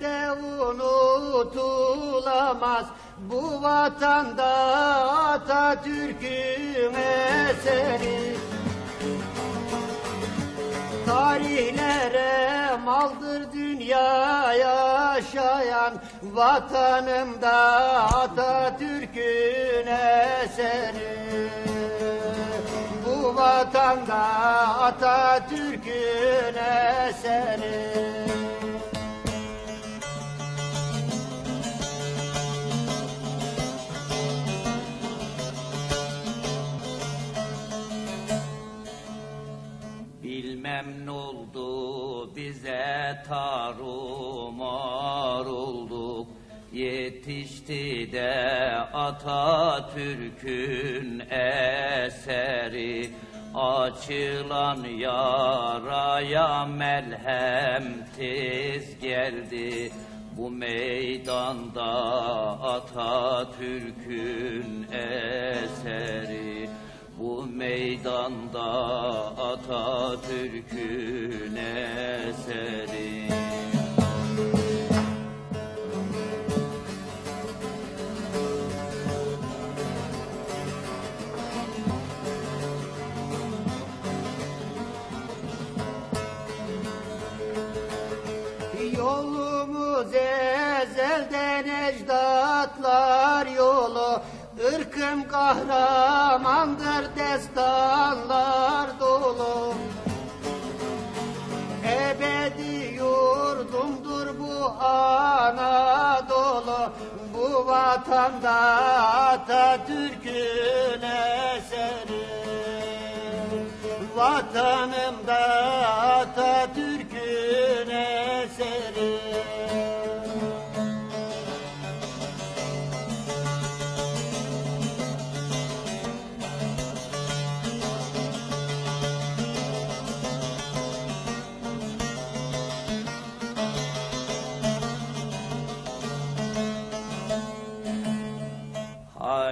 de unutulamaz. Bu vatanda Atatürk'ün eseri. Tarihlere maldır dünya yaşayan Vatanımda Atatürk'ün eseri. Bu vatanda Atatürk'ün eseri. Bize tarumar olduk. Yetişti de Atatürk'ün eseri. Açılan yaraya melhem tez geldi. Bu meydanda Atatürk'ün eseri bu meydanda Atatürk'ün eseri. Yolumuz ezelden ecdatlar yolu Irkım kahramandır destanlar dolu. Ebedi yurdumdur bu Anadolu. Bu vatanda Atatürk'ün eseri. Vatanımda Atatürk'ün eseri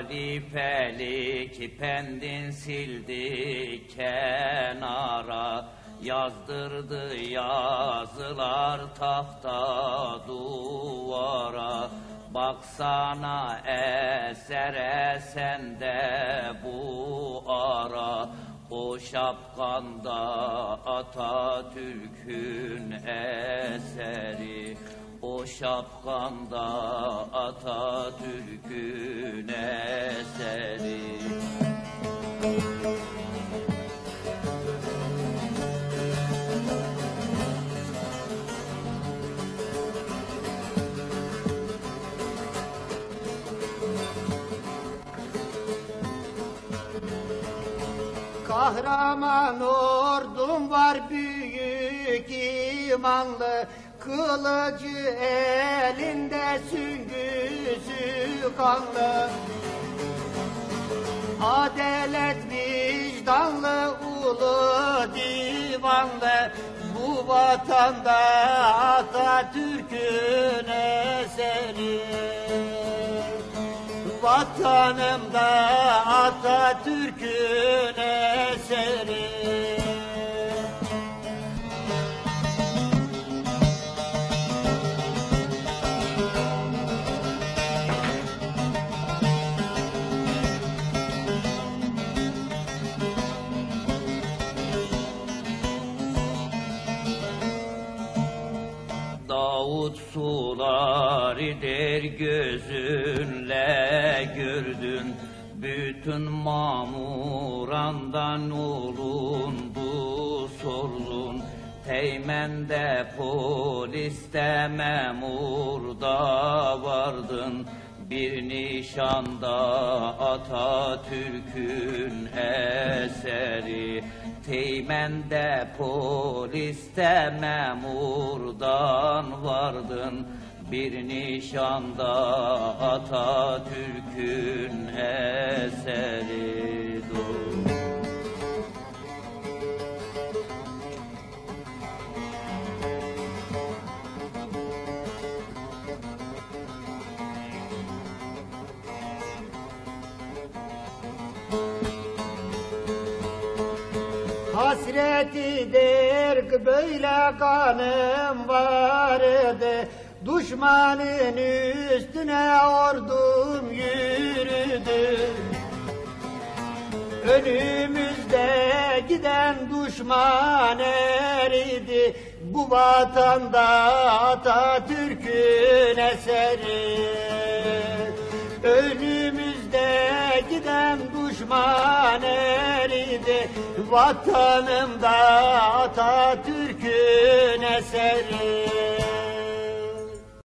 Halifelik pendin sildi kenara Yazdırdı yazılar tahta duvara. Baksana eser esende bu ara O şapkanda Atatürk'ün eseri o şapkanda Atatürk'ün eseri. Kahraman ordum var büyük imanlı Kılıcı elinde süngüsü kanlı. Adalet vicdanlı ulu divanlı. Bu vatanda Atatürk'ün eseri. Vatanımda Atatürk'ün eseri Davut suları der gözünle gördün Bütün mamurandan olundu sorulun Teğmende poliste memurda vardın. Bir nişanda Atatürk'ün eseri Teğmende poliste memurdan vardın. Bir nişanda Atatürk'ün eseri dur Hasreti derk böyle kanım vardı Düşmanın üstüne ordum yürüdü. Önümüzde giden düşman eridi. Bu vatanda Atatürk'ün eseri. Önümüzde giden düşman eridi. Vatanımda Atatürk'ün eseri